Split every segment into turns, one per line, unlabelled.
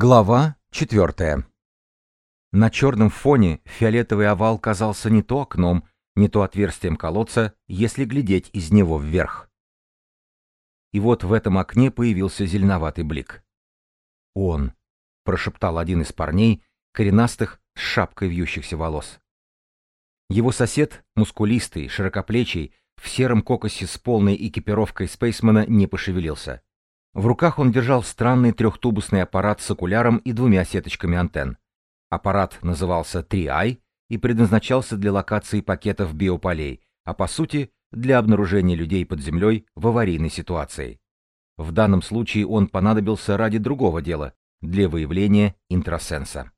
Глава четвертая. На черном фоне фиолетовый овал казался не то окном, не то отверстием колодца, если глядеть из него вверх. И вот в этом окне появился зеленоватый блик. «Он», — прошептал один из парней, коренастых, с шапкой вьющихся волос. Его сосед, мускулистый, широкоплечий, в сером кокосе с полной экипировкой спейсмена не пошевелился. В руках он держал странный трехтубусный аппарат с окуляром и двумя сеточками антенн. Аппарат назывался 3i и предназначался для локации пакетов биополей, а по сути для обнаружения людей под землей в аварийной ситуации. В данном случае он понадобился ради другого дела, для выявления интрасенса.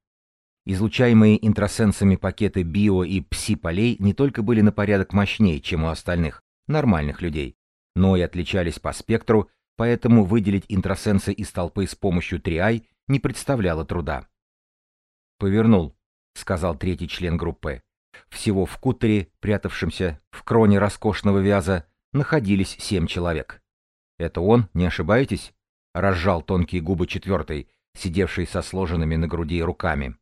Излучаемые интрасенсами пакеты био- и пси-полей не только были на порядок мощнее, чем у остальных, нормальных людей, но и отличались по спектру поэтому выделить интросенсы из толпы с помощью 3i не представляло труда. «Повернул», — сказал третий член группы. Всего в кутере, прятавшемся в кроне роскошного вяза, находились семь человек. «Это он, не ошибаетесь?» — разжал тонкие губы четвертый, сидевший со сложенными на груди руками.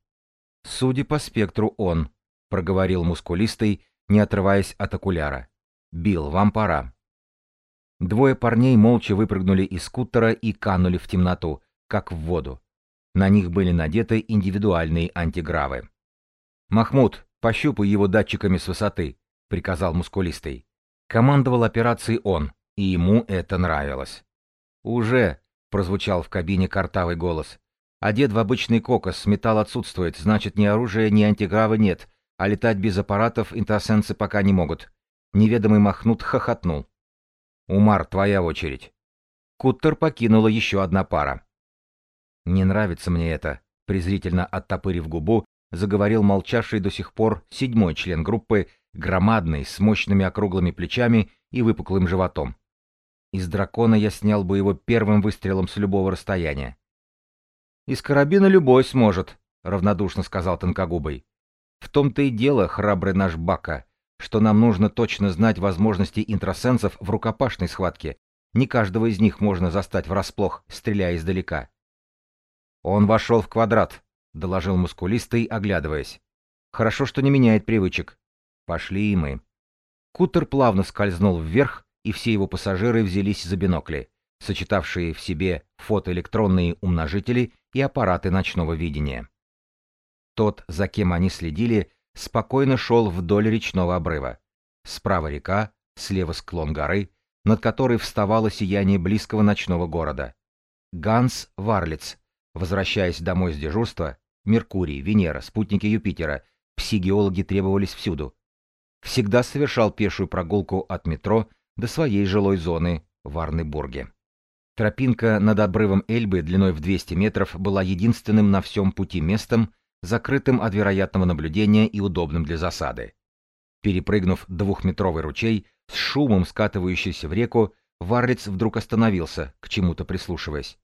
«Судя по спектру, он», — проговорил мускулистый, не отрываясь от окуляра. «Билл, вам пора». Двое парней молча выпрыгнули из скутера и канули в темноту, как в воду. На них были надеты индивидуальные антигравы. «Махмуд, пощупай его датчиками с высоты», — приказал мускулистый. Командовал операцией он, и ему это нравилось. «Уже», — прозвучал в кабине картавый голос. «Одет в обычный кокос, металл отсутствует, значит, ни оружия, ни антигравы нет, а летать без аппаратов интросенсы пока не могут». Неведомый Махнут хохотнул. «Умар, твоя очередь». Куттер покинула еще одна пара. «Не нравится мне это», — презрительно оттопырив губу, заговорил молчавший до сих пор седьмой член группы, громадный, с мощными округлыми плечами и выпуклым животом. Из дракона я снял бы его первым выстрелом с любого расстояния. «Из карабина любой сможет», — равнодушно сказал Тонкогубый. «В том-то и дело, храбрый наш Бака что нам нужно точно знать возможности интросенсов в рукопашной схватке. Не каждого из них можно застать врасплох, стреляя издалека. «Он вошел в квадрат», — доложил мускулистый, оглядываясь. «Хорошо, что не меняет привычек. Пошли и мы». Кутер плавно скользнул вверх, и все его пассажиры взялись за бинокли, сочетавшие в себе фотоэлектронные умножители и аппараты ночного видения. Тот, за кем они следили, спокойно шел вдоль речного обрыва. Справа река, слева склон горы, над которой вставало сияние близкого ночного города. Ганс Варлиц, возвращаясь домой с дежурства, Меркурий, Венера, спутники Юпитера, псигеологи требовались всюду. Всегда совершал пешую прогулку от метро до своей жилой зоны в Арнебурге. Тропинка над обрывом Эльбы длиной в 200 метров была единственным на всем пути местом, закрытым от вероятного наблюдения и удобным для засады. Перепрыгнув двухметровый ручей, с шумом скатывающийся в реку, Варлиц вдруг остановился, к чему-то прислушиваясь.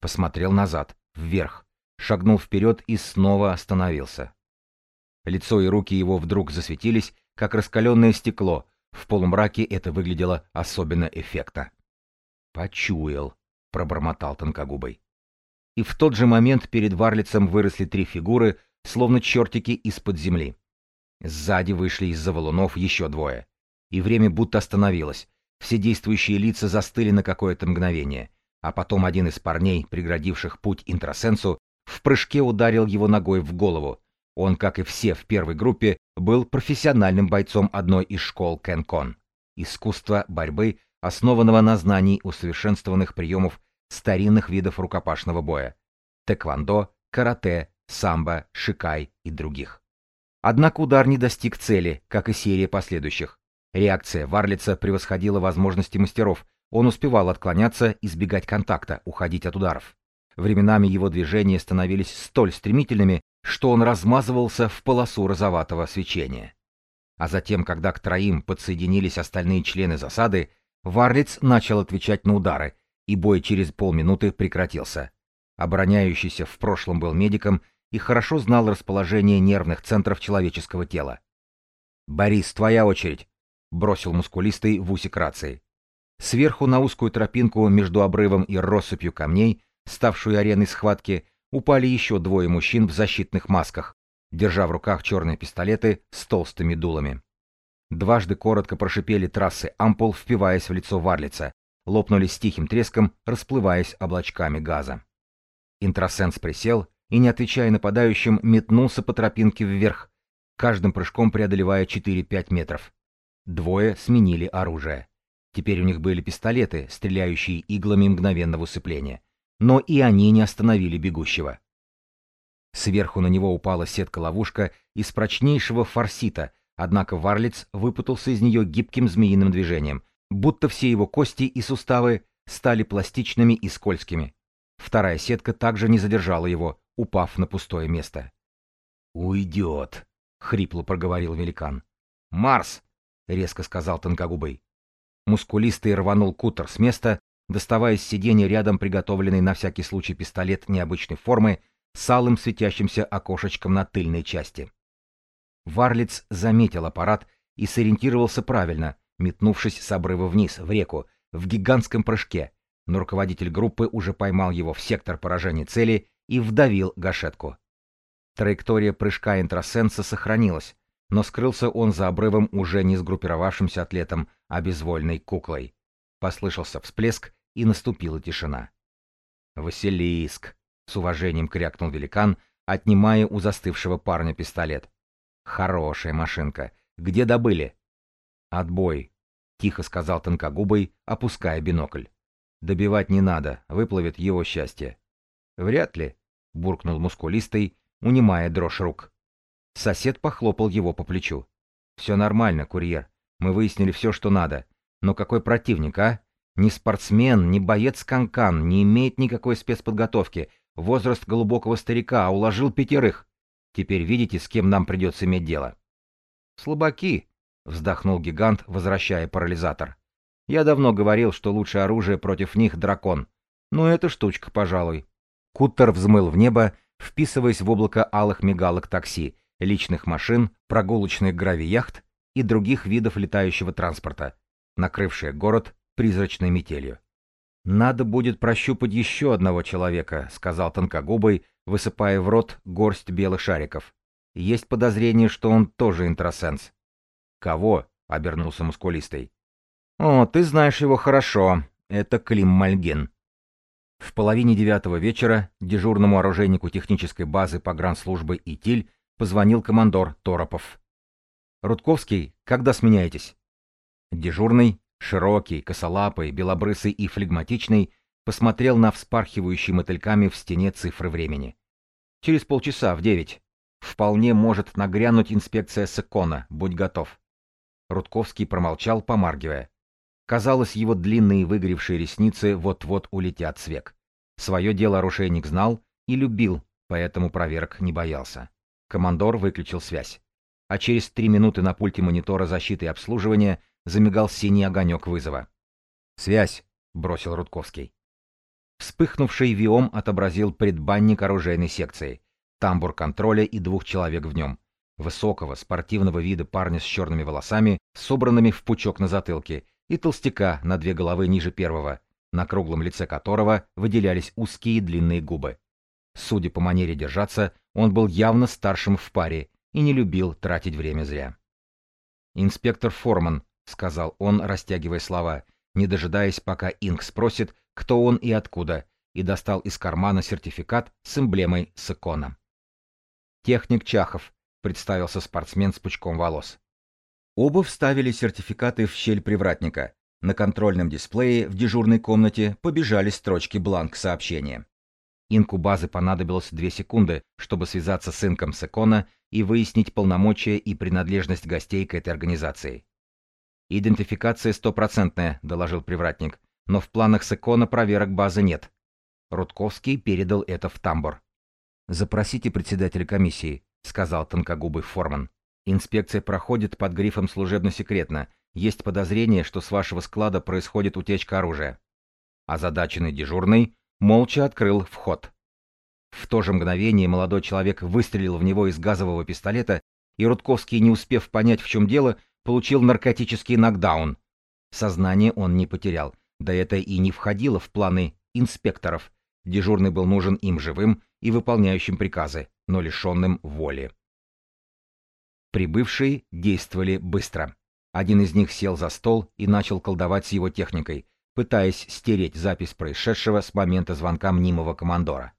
Посмотрел назад, вверх, шагнул вперед и снова остановился. Лицо и руки его вдруг засветились, как раскаленное стекло, в полумраке это выглядело особенно эффектно. «Почуял», — пробормотал тонкогубый и в тот же момент перед Варлицем выросли три фигуры, словно чертики из-под земли. Сзади вышли из-за валунов еще двое. И время будто остановилось. Все действующие лица застыли на какое-то мгновение, а потом один из парней, преградивших путь интросенсу, в прыжке ударил его ногой в голову. Он, как и все в первой группе, был профессиональным бойцом одной из школ Кенкон. Искусство борьбы, основанного на знании усовершенствованных приемов старинных видов рукопашного боя – тэквондо, карате, самбо, шикай и других. Однако удар не достиг цели, как и серия последующих. Реакция Варлица превосходила возможности мастеров, он успевал отклоняться, избегать контакта, уходить от ударов. Временами его движения становились столь стремительными, что он размазывался в полосу розоватого свечения. А затем, когда к троим подсоединились остальные члены засады, Варлиц начал отвечать на удары, и бой через полминуты прекратился. Обороняющийся в прошлом был медиком и хорошо знал расположение нервных центров человеческого тела. «Борис, твоя очередь!» — бросил мускулистый в усик рации. Сверху на узкую тропинку между обрывом и россыпью камней, ставшую ареной схватки, упали еще двое мужчин в защитных масках, держа в руках черные пистолеты с толстыми дулами. Дважды коротко прошипели трассы ампул, впиваясь в лицо Варлица, лопнули с тихим треском, расплываясь облачками газа. Интросенс присел и, не отвечая нападающим, метнулся по тропинке вверх, каждым прыжком преодолевая 4-5 метров. Двое сменили оружие. Теперь у них были пистолеты, стреляющие иглами мгновенного усыпления. Но и они не остановили бегущего. Сверху на него упала сетка-ловушка из прочнейшего форсита, однако Варлиц выпутался из нее гибким змеиным движением, будто все его кости и суставы стали пластичными и скользкими. Вторая сетка также не задержала его, упав на пустое место. «Уйдет», — хрипло проговорил великан. «Марс!» — резко сказал тонкогубый. Мускулистый рванул кутер с места, доставая с сиденья рядом приготовленный на всякий случай пистолет необычной формы с алым светящимся окошечком на тыльной части. Варлиц заметил аппарат и сориентировался правильно, метнувшись с обрыва вниз, в реку, в гигантском прыжке, но руководитель группы уже поймал его в сектор поражения цели и вдавил гашетку. Траектория прыжка интросенса сохранилась, но скрылся он за обрывом уже не сгруппировавшимся атлетом, а безвольной куклой. Послышался всплеск, и наступила тишина. «Василиск!» — с уважением крякнул великан, отнимая у застывшего парня пистолет. «Хорошая машинка. Где добыли?» «Отбой», — тихо сказал тонкогубый, опуская бинокль. «Добивать не надо, выплывет его счастье». «Вряд ли», — буркнул мускулистый, унимая дрожь рук. Сосед похлопал его по плечу. «Все нормально, курьер. Мы выяснили все, что надо. Но какой противник, а? Ни спортсмен, ни боец канкан, не имеет никакой спецподготовки. Возраст глубокого старика, а уложил пятерых. Теперь видите, с кем нам придется иметь дело?» «Слабаки», — вздохнул гигант, возвращая парализатор. «Я давно говорил, что лучшее оружие против них — дракон. Но эта штучка, пожалуй». Куттер взмыл в небо, вписываясь в облако алых мигалок такси, личных машин, прогулочных гравияхт и других видов летающего транспорта, накрывшие город призрачной метелью. «Надо будет прощупать еще одного человека», — сказал тонкогубый, высыпая в рот горсть белых шариков. «Есть подозрение, что он тоже интросенс». «Кого?» — обернулся мускулистый. «О, ты знаешь его хорошо. Это Клим Мальгин». В половине девятого вечера дежурному оружейнику технической базы погранслужбы ИТИЛь позвонил командор Торопов. «Рудковский, когда сменяетесь?» Дежурный, широкий, косолапый, белобрысый и флегматичный, посмотрел на вспархивающие мотыльками в стене цифры времени. «Через полчаса, в девять. Вполне может нагрянуть инспекция Секона, будь готов». Рудковский промолчал, помаргивая. Казалось, его длинные выгоревшие ресницы вот-вот улетят с век. Свое дело оружейник знал и любил, поэтому проверок не боялся. Командор выключил связь. А через три минуты на пульте монитора защиты и обслуживания замигал синий огонек вызова. «Связь», — бросил Рудковский. Вспыхнувший виом отобразил предбанник оружейной секции, тамбур контроля и двух человек в нем. Высокого, спортивного вида парня с черными волосами, собранными в пучок на затылке, и толстяка на две головы ниже первого, на круглом лице которого выделялись узкие длинные губы. Судя по манере держаться, он был явно старшим в паре и не любил тратить время зря. «Инспектор Форман», — сказал он, растягивая слова, не дожидаясь, пока Инг спросит, кто он и откуда, и достал из кармана сертификат с эмблемой Сыкона. «Техник Чахов», — представился спортсмен с пучком волос. Оба вставили сертификаты в щель привратника. На контрольном дисплее в дежурной комнате побежали строчки бланк сообщения. Инку базы понадобилось две секунды, чтобы связаться с инком Секона и выяснить полномочия и принадлежность гостей к этой организации. «Идентификация стопроцентная», — доложил привратник, «но в планах Секона проверок базы нет». Рудковский передал это в тамбур. «Запросите председателя комиссии», — сказал тонкогубый Форман. «Инспекция проходит под грифом «служебно-секретно». Есть подозрение, что с вашего склада происходит утечка оружия». Озадаченный дежурный молча открыл вход. В то же мгновение молодой человек выстрелил в него из газового пистолета, и Рудковский, не успев понять, в чем дело, получил наркотический нокдаун. Сознание он не потерял, да это и не входило в планы инспекторов. Дежурный был нужен им живым, и выполняющим приказы, но лишенным воли. Прибывшие действовали быстро. Один из них сел за стол и начал колдовать с его техникой, пытаясь стереть запись происшедшего с момента звонка мнимого командора.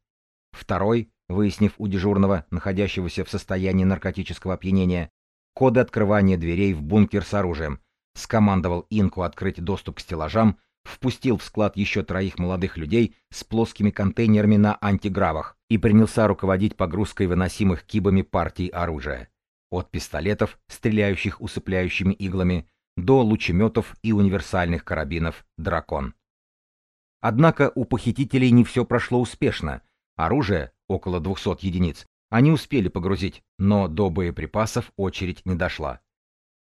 Второй, выяснив у дежурного, находящегося в состоянии наркотического опьянения, коды открывания дверей в бункер с оружием, скомандовал Инку открыть доступ к стеллажам, впустил в склад еще троих молодых людей с плоскими контейнерами на антигравах и принялся руководить погрузкой выносимых кибами партий оружия. От пистолетов, стреляющих усыпляющими иглами, до лучеметов и универсальных карабинов «Дракон». Однако у похитителей не все прошло успешно. Оружие, около 200 единиц, они успели погрузить, но до боеприпасов очередь не дошла.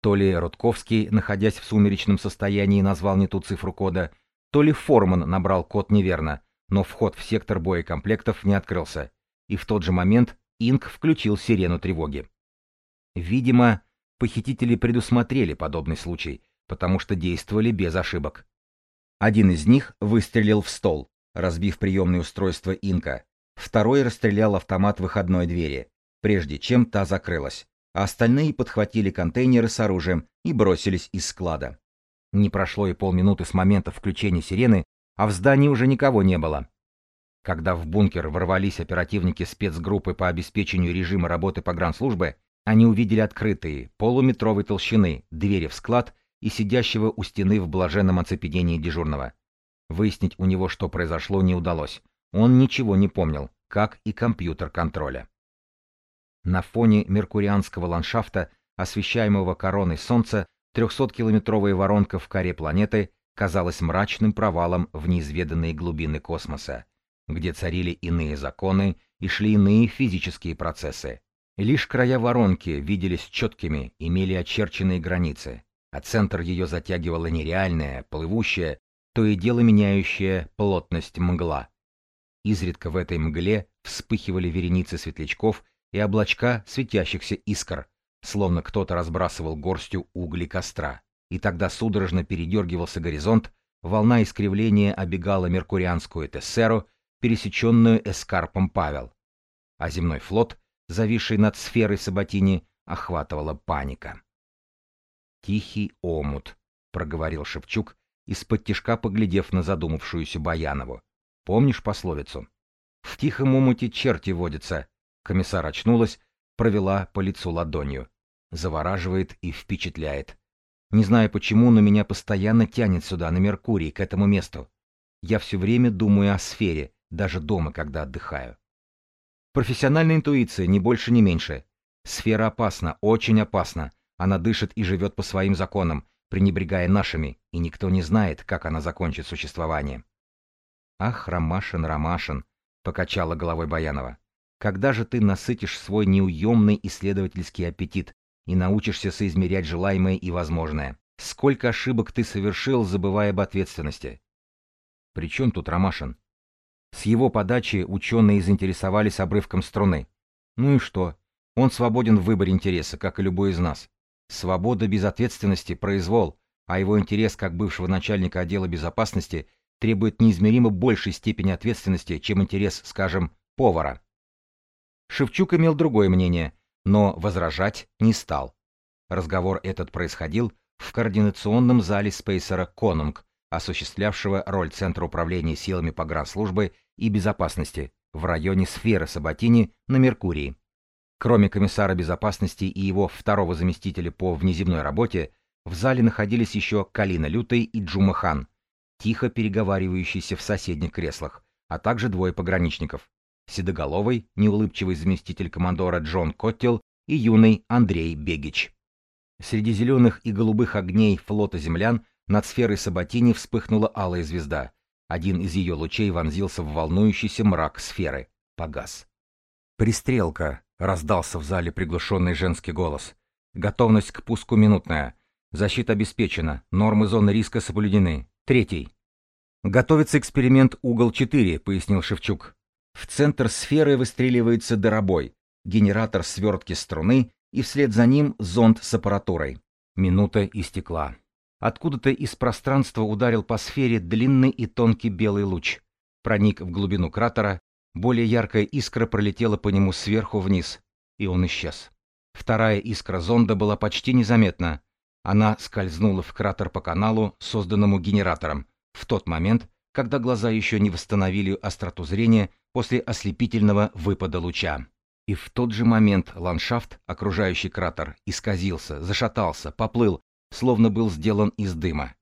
То ли Рудковский, находясь в сумеречном состоянии, назвал не ту цифру кода, то ли Форман набрал код неверно, но вход в сектор боекомплектов не открылся. И в тот же момент Инк включил сирену тревоги. Видимо, похитители предусмотрели подобный случай, потому что действовали без ошибок. Один из них выстрелил в стол, разбив приемное устройство Инка. Второй расстрелял автомат выходной двери, прежде чем та закрылась, а остальные подхватили контейнеры с оружием и бросились из склада. Не прошло и полминуты с момента включения сирены, а в здании уже никого не было. Когда в бункер ворвались оперативники спецгруппы по обеспечению режима работы погранслужбы, они увидели открытые, полуметровой толщины, двери в склад и сидящего у стены в блаженном оцепенении дежурного. Выяснить у него, что произошло, не удалось. Он ничего не помнил, как и компьютер контроля. На фоне меркурианского ландшафта, освещаемого короной Солнца, 300-километровая воронка в коре планеты казалась мрачным провалом в неизведанные глубины космоса, где царили иные законы и шли иные физические процессы. Лишь края воронки виделись четкими, имели очерченные границы, а центр ее затягивала нереальная, плывущая, то и дело меняющая плотность мгла. Изредка в этой мгле вспыхивали вереницы светлячков и облачка светящихся искр, словно кто-то разбрасывал горстью угли костра, и тогда судорожно передергивался горизонт, волна искривления обегала меркурианскую Тессеру, пересеченную эскарпом Павел. А земной флот — зависшей над сферой Саботини, охватывала паника. «Тихий омут», — проговорил Шевчук, из-под тишка поглядев на задумавшуюся Баянову. «Помнишь пословицу?» «В тихом омуте черти водятся». Комиссар очнулась, провела по лицу ладонью. Завораживает и впечатляет. Не знаю почему, но меня постоянно тянет сюда, на Меркурий, к этому месту. Я все время думаю о сфере, даже дома, когда отдыхаю. Профессиональная интуиция, ни больше, ни меньше. Сфера опасна, очень опасна. Она дышит и живет по своим законам, пренебрегая нашими, и никто не знает, как она закончит существование. «Ах, Ромашин, Ромашин!» — покачала головой Баянова. «Когда же ты насытишь свой неуемный исследовательский аппетит и научишься соизмерять желаемое и возможное? Сколько ошибок ты совершил, забывая об ответственности?» «При чем тут Ромашин?» С его подачи ученые заинтересовались обрывком струны. Ну и что? Он свободен в выборе интереса, как и любой из нас. Свобода без ответственности – произвол, а его интерес как бывшего начальника отдела безопасности требует неизмеримо большей степени ответственности, чем интерес, скажем, повара. Шевчук имел другое мнение, но возражать не стал. Разговор этот происходил в координационном зале спейсера «Конунг», осуществлявшего роль Центра управления силами погранслужбы и безопасности в районе сферы Саботини на Меркурии. Кроме комиссара безопасности и его второго заместителя по внеземной работе, в зале находились еще Калина Лютый и Джума Хан, тихо переговаривающиеся в соседних креслах, а также двое пограничников. Седоголовый, неулыбчивый заместитель командора Джон Коттел и юный Андрей Бегич. Среди зеленых и голубых огней флота землян над сферой Саботини вспыхнула алая звезда. Один из ее лучей вонзился в волнующийся мрак сферы. Погас. «Пристрелка!» — раздался в зале приглушенный женский голос. «Готовность к пуску минутная. Защита обеспечена. Нормы зоны риска соблюдены. Третий». «Готовится эксперимент «Угол-4», — пояснил Шевчук. В центр сферы выстреливается дыробой, генератор свертки струны и вслед за ним зонд с аппаратурой. Минута истекла. Откуда-то из пространства ударил по сфере длинный и тонкий белый луч, проник в глубину кратера, Более яркая искра пролетела по нему сверху вниз, и он исчез. Вторая искра зонда была почти незаметна. Она скользнула в кратер по каналу, созданному генератором, в тот момент, когда глаза еще не восстановили остроту зрения после ослепительного выпада луча. И в тот же момент ландшафт, окружающий кратер, исказился, зашатался, поплыл, словно был сделан из дыма.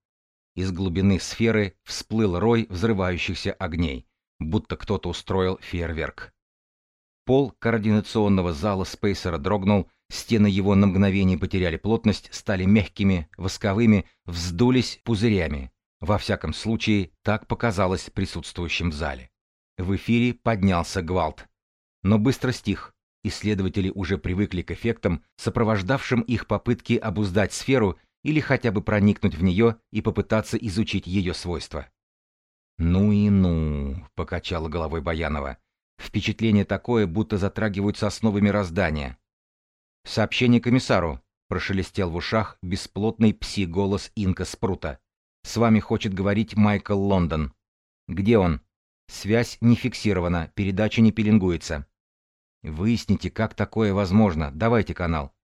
Из глубины сферы всплыл рой взрывающихся огней, будто кто-то устроил фейерверк. Пол координационного зала Спейсера дрогнул, стены его на мгновение потеряли плотность, стали мягкими, восковыми, вздулись пузырями. Во всяком случае, так показалось присутствующим в зале. В эфире поднялся гвалт. Но быстро стих. Исследователи уже привыкли к эффектам, сопровождавшим их попытки обуздать сферу или хотя бы проникнуть в нее и попытаться изучить ее свойства. «Ну и ну», — покачала головой Баянова. «Впечатление такое, будто затрагиваются основы мироздания». «Сообщение комиссару», — прошелестел в ушах бесплотный пси-голос Инка Спрута. «С вами хочет говорить Майкл Лондон». «Где он?» «Связь не фиксирована, передача не пеленгуется». Выясните, как такое возможно. Давайте канал.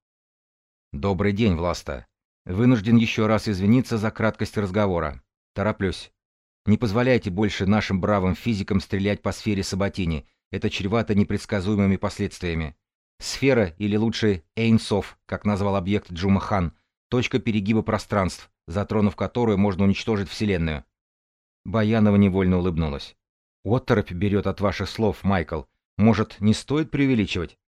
Добрый день, Власта. Вынужден еще раз извиниться за краткость разговора. Тороплюсь. Не позволяйте больше нашим бравым физикам стрелять по сфере Саботини. Это чревато непредсказуемыми последствиями. Сфера, или лучше Эйнсов, как назвал объект Джума Хан, точка перегиба пространств, затронув которую можно уничтожить Вселенную. Баянова невольно улыбнулась. «Отторопь берет от ваших слов, Майкл. Может, не стоит преувеличивать?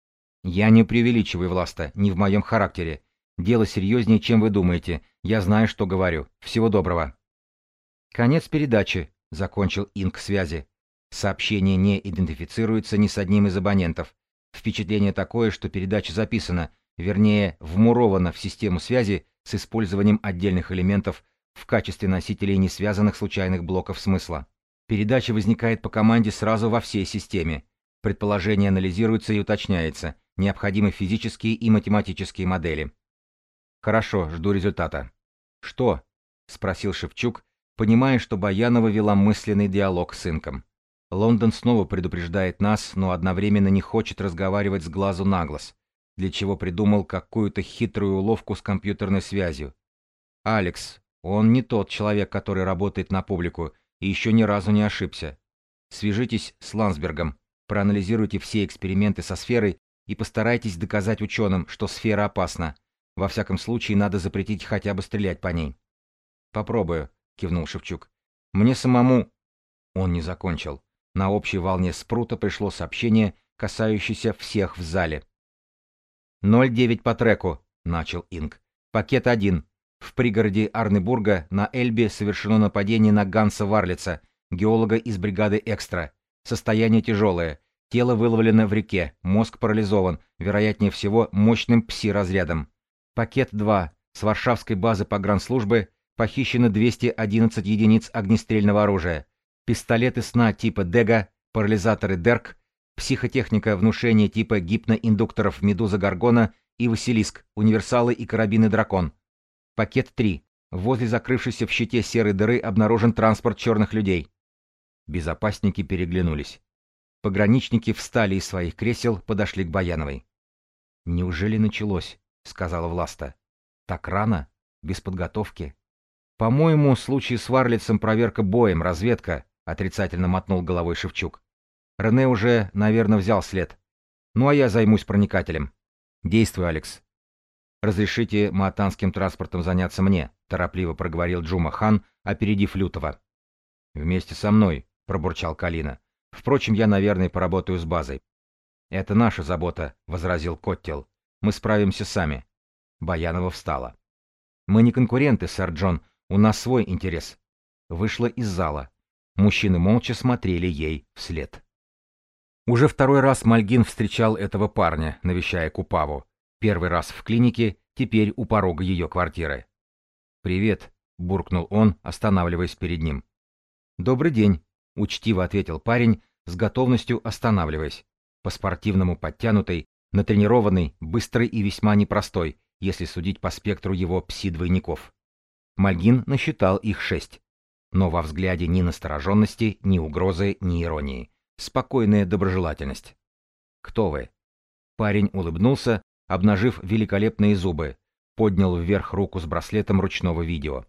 Я не преувеличиваю, Власта, не в моем характере. Дело серьезнее, чем вы думаете. Я знаю, что говорю. Всего доброго. Конец передачи, закончил Инк связи. Сообщение не идентифицируется ни с одним из абонентов. Впечатление такое, что передача записана, вернее, вмурована в систему связи с использованием отдельных элементов в качестве носителей несвязанных случайных блоков смысла. Передача возникает по команде сразу во всей системе. Предположение анализируется и уточняется. Необходимы физические и математические модели. Хорошо, жду результата. Что? спросил Шевчук, понимая, что Баянова вела мысленный диалог с инком. Лондон снова предупреждает нас, но одновременно не хочет разговаривать с глазу на глаз, для чего придумал какую-то хитрую уловку с компьютерной связью. Алекс, он не тот человек, который работает на публику, и еще ни разу не ошибся. Свяжитесь с Лансбергом, Проанализируйте все эксперименты со сферой и постарайтесь доказать ученым, что сфера опасна. Во всяком случае, надо запретить хотя бы стрелять по ней. Попробую, кивнул Шевчук. Мне самому... Он не закончил. На общей волне спрута пришло сообщение, касающееся всех в зале. «0,9 по треку», — начал Инг. «Пакет 1. В пригороде Арнебурга на Эльбе совершено нападение на Ганса Варлица, геолога из бригады «Экстра». Состояние тяжелое. Тело выловлено в реке, мозг парализован, вероятнее всего, мощным пси-разрядом. Пакет 2. С Варшавской базы погранслужбы похищено 211 единиц огнестрельного оружия. Пистолеты сна типа Дега, парализаторы Дерк, психотехника внушения типа гипноиндукторов Медуза Гаргона и Василиск, универсалы и карабины Дракон. Пакет 3. Возле закрывшейся в щите серой дыры обнаружен транспорт черных людей. Безопасники переглянулись. Пограничники встали из своих кресел, подошли к Баяновой. «Неужели началось?» — сказала Власта. «Так рано? Без подготовки?» «По-моему, случай с Варлицем проверка боем, разведка», — отрицательно мотнул головой Шевчук. «Рене уже, наверное, взял след. Ну а я займусь проникателем. Действуй, Алекс». «Разрешите маатанским транспортом заняться мне», — торопливо проговорил Джума Хан, опередив Лютова. «Вместе со мной», — пробурчал Калина. «Впрочем, я, наверное, поработаю с базой». «Это наша забота», — возразил Коттел. «Мы справимся сами». Баянова встала. «Мы не конкуренты, сэр Джон. У нас свой интерес». Вышла из зала. Мужчины молча смотрели ей вслед. Уже второй раз Мальгин встречал этого парня, навещая Купаву. Первый раз в клинике, теперь у порога ее квартиры. «Привет», — буркнул он, останавливаясь перед ним. «Добрый день», — учтиво ответил парень, с готовностью останавливаясь. По-спортивному подтянутый, натренированный, быстрый и весьма непростой, если судить по спектру его пси-двойников. Мальгин насчитал их шесть. Но во взгляде ни настороженности, ни угрозы, ни иронии. Спокойная доброжелательность. «Кто вы?» Парень улыбнулся, обнажив великолепные зубы, поднял вверх руку с браслетом ручного видео.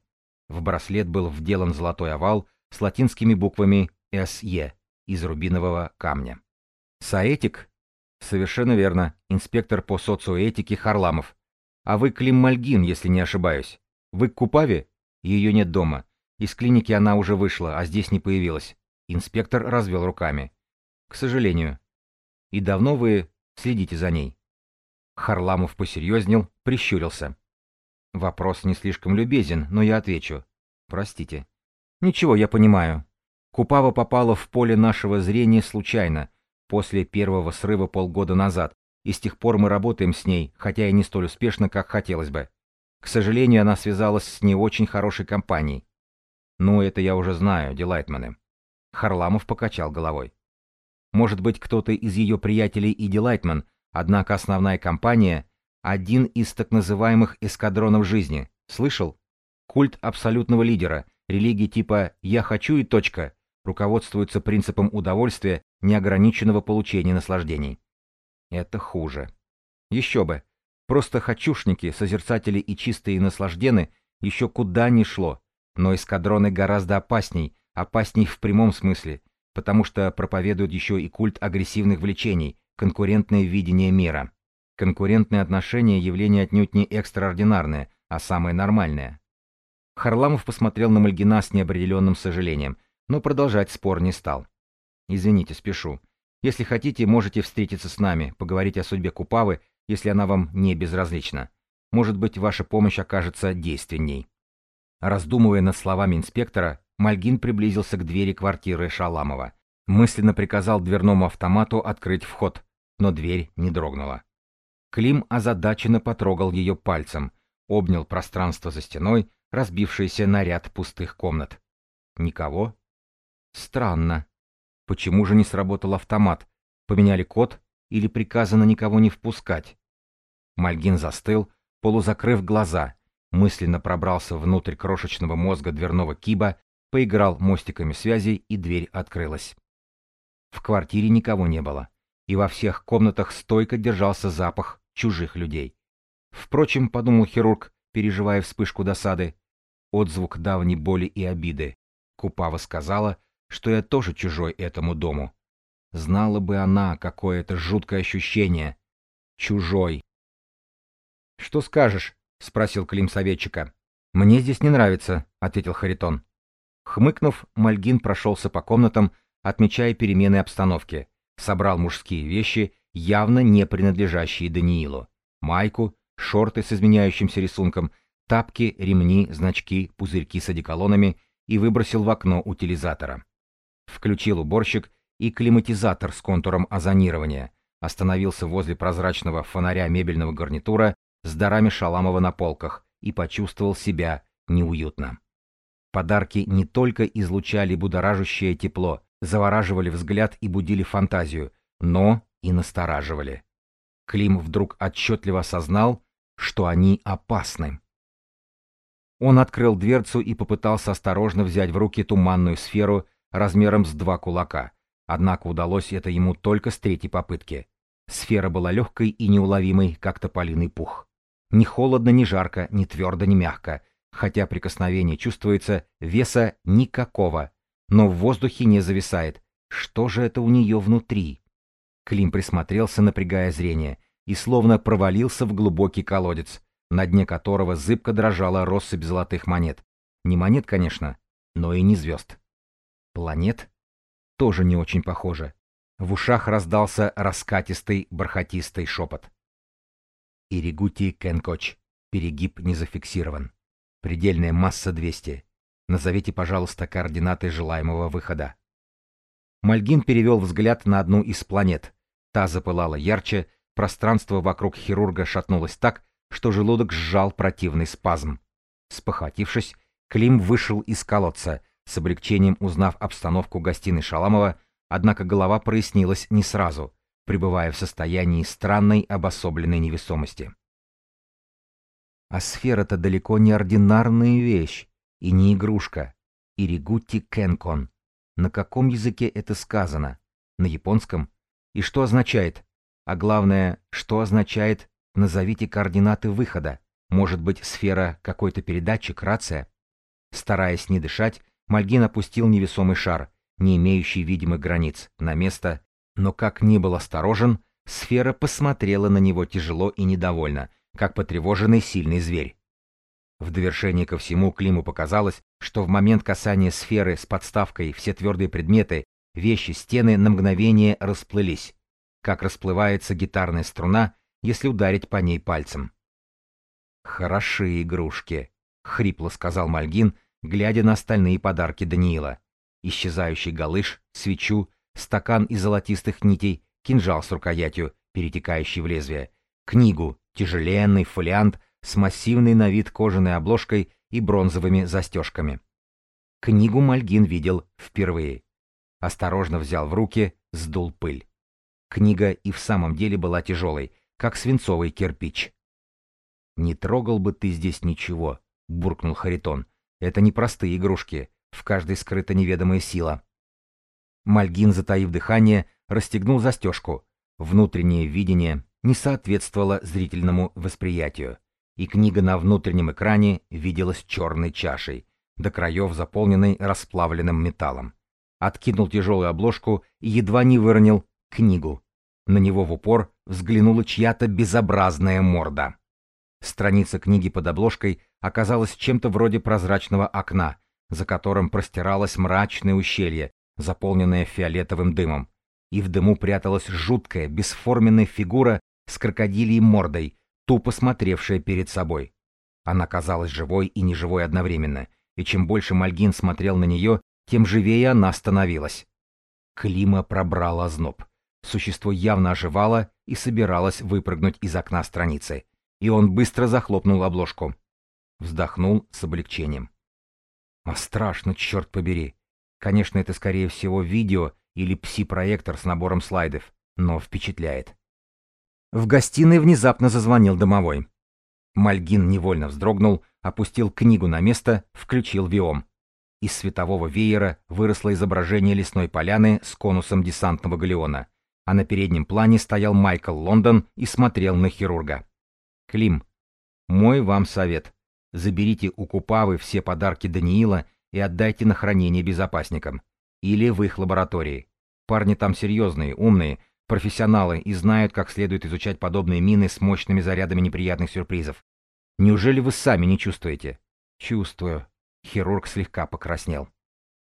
В браслет был вделан золотой овал с латинскими буквами «СЕ» из рубинового камня. «Саэтик?» «Совершенно верно, инспектор по социоэтике Харламов. А вы Клим Мальгин, если не ошибаюсь. Вы к Купаве? Ее нет дома. Из клиники она уже вышла, а здесь не появилась». Инспектор развел руками. «К сожалению». «И давно вы следите за ней?» Харламов посерьезнел, прищурился. Вопрос не слишком любезен, но я отвечу. Простите. Ничего, я понимаю. Купава попала в поле нашего зрения случайно, после первого срыва полгода назад, и с тех пор мы работаем с ней, хотя и не столь успешно, как хотелось бы. К сожалению, она связалась с не очень хорошей компанией. Ну, это я уже знаю, Дилайтманы. Харламов покачал головой. Может быть, кто-то из ее приятелей и Дилайтман, однако основная компания — один из так называемых эскадронов жизни. Слышал? Культ абсолютного лидера, религии типа «я хочу и точка», руководствуются принципом удовольствия, неограниченного получения наслаждений. Это хуже. Еще бы. Просто хочушники, созерцатели и чистые наслаждены еще куда ни шло. Но эскадроны гораздо опасней, опасней в прямом смысле, потому что проповедуют еще и культ агрессивных влечений, конкурентное видение мира. Конкурентные отношения – явление отнюдь не экстраординарное, а самое нормальное. Харламов посмотрел на Мальгина с неопределенным сожалением, но продолжать спор не стал. «Извините, спешу. Если хотите, можете встретиться с нами, поговорить о судьбе Купавы, если она вам не безразлична. Может быть, ваша помощь окажется действенней». Раздумывая над словами инспектора, Мальгин приблизился к двери квартиры Шаламова. Мысленно приказал дверному автомату открыть вход, но дверь не дрогнула. Клим озадаченно потрогал ее пальцем, обнял пространство за стеной, разбившееся на ряд пустых комнат. Никого? Странно. Почему же не сработал автомат? Поменяли код или приказано никого не впускать? Мальгин застыл, полузакрыв глаза, мысленно пробрался внутрь крошечного мозга дверного киба, поиграл мостиками связи, и дверь открылась. В квартире никого не было, и во всех комнатах стойко держался запах чужих людей. Впрочем, подумал хирург, переживая вспышку досады, отзвук давней боли и обиды. Купава сказала, что я тоже чужой этому дому. Знала бы она, какое это жуткое ощущение. Чужой. «Что скажешь?» — спросил Клим советчика. «Мне здесь не нравится», — ответил Харитон. Хмыкнув, Мальгин прошелся по комнатам, отмечая перемены обстановки. Собрал мужские вещи, явно не принадлежащие Даниилу. Майку, шорты с изменяющимся рисунком, тапки, ремни, значки, пузырьки с одеколонами и выбросил в окно утилизатора. Включил уборщик и климатизатор с контуром озонирования, остановился возле прозрачного фонаря мебельного гарнитура с дарами Шаламова на полках и почувствовал себя неуютно. Подарки не только излучали будоражащее тепло, завораживали взгляд и будили фантазию, но и настораживали. Клим вдруг отчетливо осознал, что они опасны. Он открыл дверцу и попытался осторожно взять в руки туманную сферу размером с два кулака, однако удалось это ему только с третьей попытки. Сфера была легкой и неуловимой, как тополиный пух. Ни холодно, ни жарко, ни твердо, ни мягко, хотя прикосновение чувствуется, веса никакого, но в воздухе не зависает. Что же это у нее внутри? Клим присмотрелся, напрягая зрение, и словно провалился в глубокий колодец, на дне которого зыбко дрожала россыпь золотых монет. Не монет, конечно, но и не звезд. Планет? Тоже не очень похоже. В ушах раздался раскатистый, бархатистый шепот. Иригути Кенкоч. Перегиб не зафиксирован. Предельная масса 200. Назовите, пожалуйста, координаты желаемого выхода. Мальгин перевел взгляд на одну из планет. Та запылала ярче, пространство вокруг хирурга шатнулось так, что желудок сжал противный спазм. Спохватившись, Клим вышел из колодца, с облегчением узнав обстановку гостиной Шаламова, однако голова прояснилась не сразу, пребывая в состоянии странной обособленной невесомости. А сфера-то далеко не ординарная вещь и не игрушка. Иригути Кенкон. На каком языке это сказано? На японском? И что означает? А главное, что означает «назовите координаты выхода»? Может быть, сфера какой-то передатчик, рация? Стараясь не дышать, Мальгин опустил невесомый шар, не имеющий видимых границ, на место, но как ни был осторожен, сфера посмотрела на него тяжело и недовольно, как потревоженный сильный зверь. В довершение ко всему Климу показалось, что в момент касания сферы с подставкой все твердые предметы, вещи, стены на мгновение расплылись, как расплывается гитарная струна, если ударить по ней пальцем. «Хороши игрушки», — хрипло сказал Мальгин, глядя на остальные подарки Даниила. Исчезающий галыш, свечу, стакан из золотистых нитей, кинжал с рукоятью, перетекающий в лезвие, книгу, тяжеленный фолиант с массивной на вид кожаной обложкой и бронзовыми застежками. Книгу Мальгин видел впервые. Осторожно взял в руки, сдул пыль. Книга и в самом деле была тяжелой, как свинцовый кирпич. «Не трогал бы ты здесь ничего», — буркнул Харитон. «Это не простые игрушки, в каждой скрыта неведомая сила». Мальгин, затаив дыхание, расстегнул застежку. Внутреннее видение не соответствовало зрительному восприятию, и книга на внутреннем экране виделась черной чашей, до краев заполненной расплавленным металлом. Откинул тяжелую обложку и едва не выронил книгу. На него в упор взглянула чья-то безобразная морда. Страница книги под обложкой оказалась чем-то вроде прозрачного окна, за которым простиралось мрачное ущелье, заполненное фиолетовым дымом. И в дыму пряталась жуткая, бесформенная фигура с крокодильей мордой, тупо смотревшая перед собой. Она казалась живой и неживой одновременно, и чем больше Мальгин смотрел на нее, тем живее она становилась. Клима пробрал озноб. Существо явно оживало и собиралось выпрыгнуть из окна страницы, и он быстро захлопнул обложку. Вздохнул с облегчением. А страшно, черт побери. Конечно, это скорее всего видео или пси-проектор с набором слайдов, но впечатляет. В гостиной внезапно зазвонил домовой. Мальгин невольно вздрогнул, опустил книгу на место, включил виом. Из светового веера выросло изображение лесной поляны с конусом десантного галеона, а на переднем плане стоял Майкл Лондон и смотрел на хирурга. «Клим, мой вам совет. Заберите у Купавы все подарки Даниила и отдайте на хранение безопасникам. Или в их лаборатории. Парни там серьезные, умные, профессионалы и знают, как следует изучать подобные мины с мощными зарядами неприятных сюрпризов. Неужели вы сами не чувствуете? Чувствую. Хирург слегка покраснел.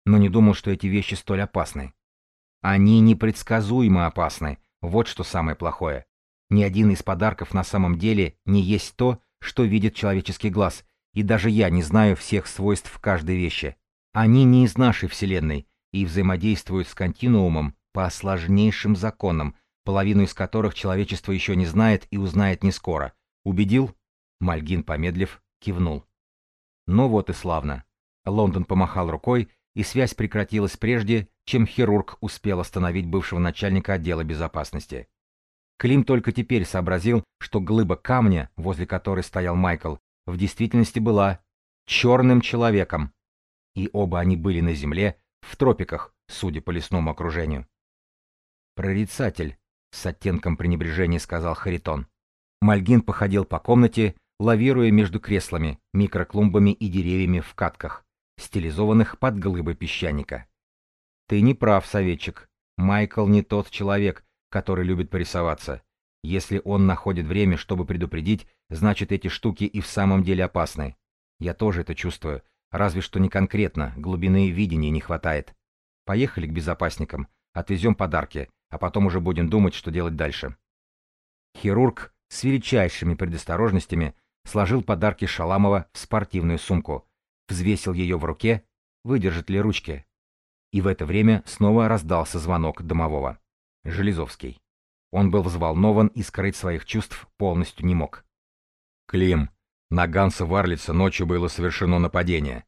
Но не думал, что эти вещи столь опасны. Они непредсказуемо опасны. Вот что самое плохое. Ни один из подарков на самом деле не есть то, что видит человеческий глаз, и даже я не знаю всех свойств каждой вещи. Они не из нашей Вселенной и взаимодействуют с континуумом по сложнейшим законам, половину из которых человечество еще не знает и узнает не скоро. Убедил? Мальгин, помедлив, кивнул. Ну вот и славно. Лондон помахал рукой, и связь прекратилась прежде, чем хирург успел остановить бывшего начальника отдела безопасности. Клим только теперь сообразил, что глыба камня, возле которой стоял Майкл, в действительности была черным человеком. И оба они были на Земле, в тропиках, судя по лесному окружению. «Прорицатель», — с оттенком пренебрежения сказал Харитон. Мальгин походил по комнате, лавируя между креслами, микроклумбами и деревьями в катках, стилизованных под глыбы песчаника. «Ты не прав, советчик. Майкл не тот человек, который любит порисоваться. Если он находит время, чтобы предупредить, значит эти штуки и в самом деле опасны. Я тоже это чувствую, разве что не конкретно, глубины видения не хватает. Поехали к безопасникам, отвезем подарки, а потом уже будем думать, что делать дальше. Хирург с величайшими предосторожностями сложил подарки Шаламова в спортивную сумку, взвесил ее в руке, выдержит ли ручки. И в это время снова раздался звонок домового. Железовский. Он был взволнован и скрыть своих чувств полностью не мог. «Клим, на Ганса Варлица ночью было совершено нападение».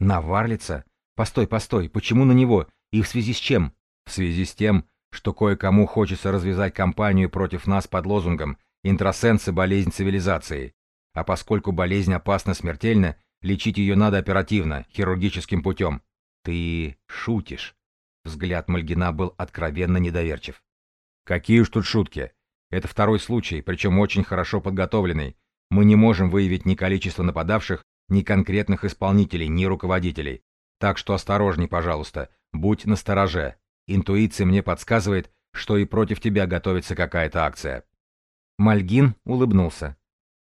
«На Варлица? Постой, постой, почему на него? И в связи с чем?» «В связи с тем, что кое-кому хочется развязать кампанию против нас под лозунгом «Интросенсы – болезнь цивилизации». А поскольку болезнь опасна смертельно, лечить ее надо оперативно, хирургическим путем. Ты шутишь. Взгляд Мальгина был откровенно недоверчив. «Какие уж тут шутки. Это второй случай, причем очень хорошо подготовленный. Мы не можем выявить ни количество нападавших, ни конкретных исполнителей, ни руководителей. Так что осторожней, пожалуйста, будь настороже. Интуиция мне подсказывает, что и против тебя готовится какая-то акция».
Мальгин улыбнулся.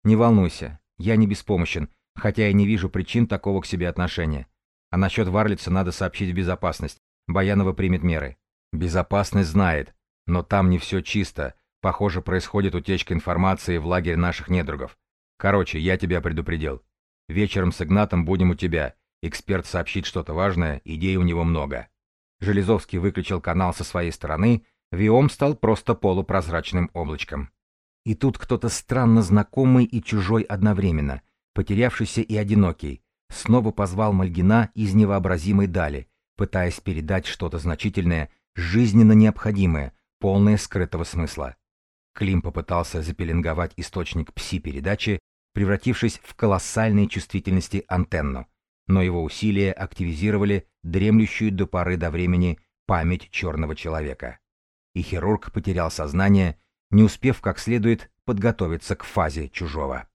«Не волнуйся, я не беспомощен, хотя и не вижу причин такого к себе отношения. А насчет Варлица надо сообщить в безопасность. Баянова примет меры.
Безопасность знает, но там не все чисто. Похоже, происходит утечка информации в лагере наших недругов. Короче, я тебя предупредил. Вечером с Игнатом будем у тебя. Эксперт сообщит что-то важное, идей у него много.
Железовский выключил канал со своей стороны, Виом стал просто полупрозрачным облачком. И тут кто-то странно знакомый и чужой одновременно, потерявшийся и одинокий, снова позвал Мальгина из невообразимой дали, пытаясь передать что-то значительное, жизненно необходимое, полное скрытого смысла. Клим попытался запеленговать источник пси-передачи, превратившись в колоссальной чувствительности антенну, но его усилия активизировали дремлющую до поры до времени память черного человека. И хирург потерял сознание, не успев как следует подготовиться к фазе чужого.